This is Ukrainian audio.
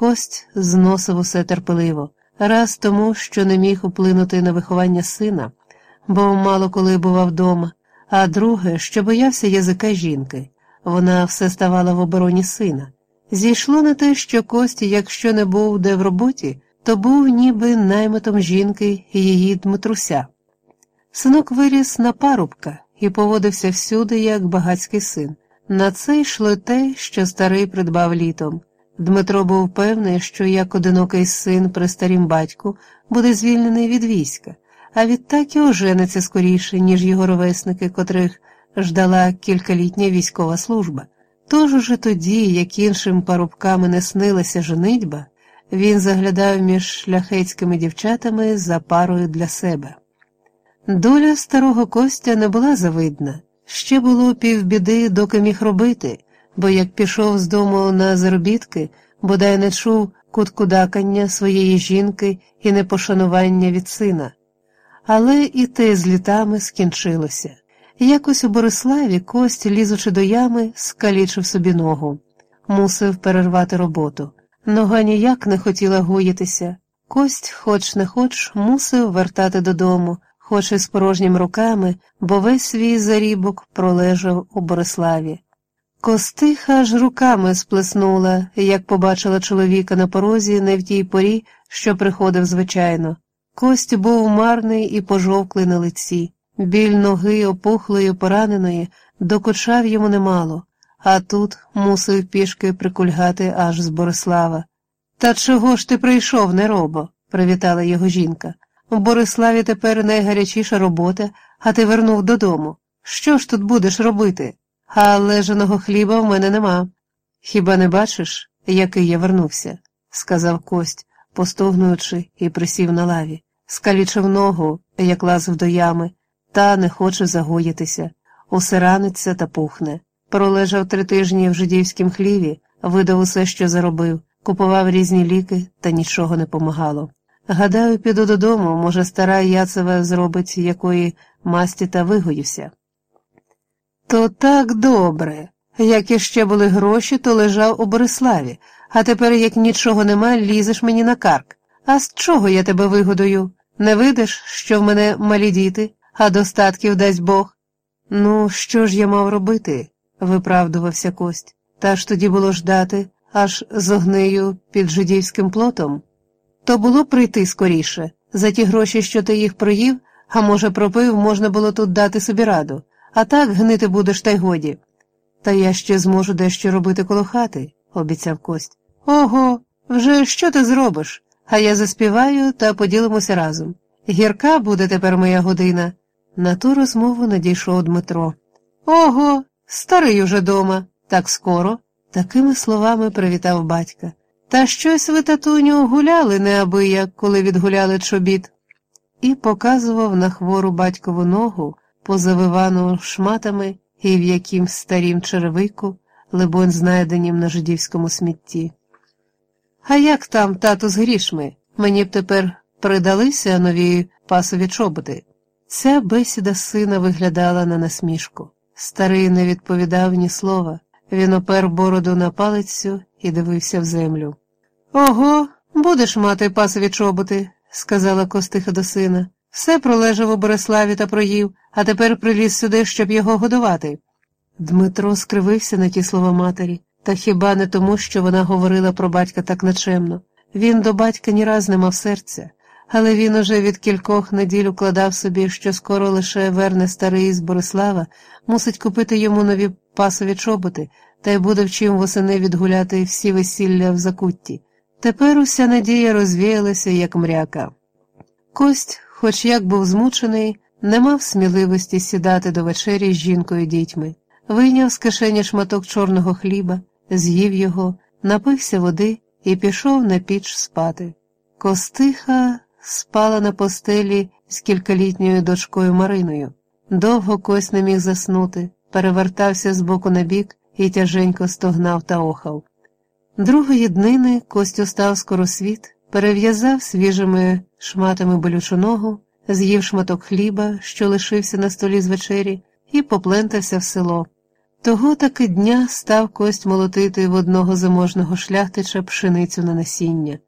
Кость зносив усе терпеливо, раз тому, що не міг вплинути на виховання сина, бо мало коли бував вдома, а друге, що боявся язика жінки. Вона все ставала в обороні сина. Зійшло на те, що Кості, якщо не був де в роботі, то був ніби наймитом жінки її Дмитруся. Синок виріс на парубка і поводився всюди, як багатський син. На це йшло те, що старий придбав літом. Дмитро був певний, що як одинокий син при старім батьку буде звільнений від війська, а відтак і ожениться скоріше, ніж його ровесники, котрих ждала кількалітня військова служба. Тож уже тоді, як іншим парубками не снилася женитьба, він заглядав між шляхетськими дівчатами за парою для себе. Доля старого Костя не була завидна, ще було півбіди, доки міг робити, бо як пішов з дому на заробітки, бодай не чув куткудакання своєї жінки і непошанування від сина. Але і те з літами скінчилося. Якось у Бориславі Кость, лізучи до ями, скалічив собі ногу, мусив перервати роботу. Нога ніяк не хотіла гоїтися. Кость, хоч не хоч, мусив вертати додому, хоч і з порожніми руками, бо весь свій зарібок пролежав у Бориславі. Костиха аж руками сплеснула, як побачила чоловіка на порозі не в тій порі, що приходив звичайно. Кость був марний і пожовклий на лиці. Біль ноги опухлої, пораненої, докучав йому немало, а тут мусив пішки прикульгати аж з Борислава. Та чого ж ти прийшов, неробо? привітала його жінка. У Бориславі тепер найгарячіша робота, а ти вернув додому. Що ж тут будеш робити? А лежаного хліба в мене нема. Хіба не бачиш, який я вернувся? сказав Кость, постогнуючи і присів на лаві, скалічив ногу, як лазив до ями та не хоче загоїтися, усе раниться та пухне. Пролежав три тижні в жидівськім хліві, видав усе, що заробив, купував різні ліки, та нічого не помагало. Гадаю, піду додому, може, стара Яцева зробить якої масті та вигоївся. То так добре. Як іще були гроші, то лежав у Бориславі, а тепер, як нічого нема, лізеш мені на карк. А з чого я тебе вигодую? Не видиш, що в мене малі діти, а достатків дасть Бог. Ну, що ж я мав робити? виправдувався кость. Та ж тоді було ждати, аж зогнию під жидівським плотом. То було прийти скоріше. За ті гроші, що ти їх проїв, а може, пропив, можна було тут дати собі раду, а так гнити будеш та й годі. Та я ще зможу дещо робити коло хати, обіцяв кость. Ого, вже що ти зробиш? А я заспіваю та поділимося разом. Гірка буде тепер моя година. На ту розмову надійшов Дмитро. Ого, старий уже дома, так скоро. Такими словами привітав батька. Та щось ви, татуню, гуляли неабияк, коли відгуляли чобіт, і показував на хвору батькову ногу, позавивану шматами і в якимсь старім черевику, либонь, знайденім на жидівському смітті. А як там, тату, з грішми? Мені б тепер придалися нові пасові чоботи. Ця бесіда сина виглядала на насмішку. Старий не відповідав ні слова. Він опер бороду на палицю і дивився в землю. Ого, будеш мати пасові чоботи, сказала Костиха до сина. Все пролежав у Бориславі та проїв, а тепер приліз сюди, щоб його годувати. Дмитро скривився на ті слова матері, та хіба не тому, що вона говорила про батька так начемно. Він до батька ні раз не мав серця але він уже від кількох неділь укладав собі, що скоро лише верне старий з Борислава, мусить купити йому нові пасові чоботи, та й буде в чим восени відгуляти всі весілля в закутті. Тепер уся надія розвіялася, як мряка. Кость, хоч як був змучений, не мав сміливості сідати до вечері з жінкою дітьми, вийняв з кишені шматок чорного хліба, з'їв його, напився води і пішов на піч спати. Костиха спала на постелі з кількалітньою дочкою Мариною. Довго кось не міг заснути, перевертався з боку на бік і тяженько стогнав та охав. Другої днини Костю став скоросвіт, перев'язав свіжими шматами болючу ногу, з'їв шматок хліба, що лишився на столі з вечері, і поплентався в село. Того таки дня став кость молотити в одного заможного шляхтича пшеницю на насіння.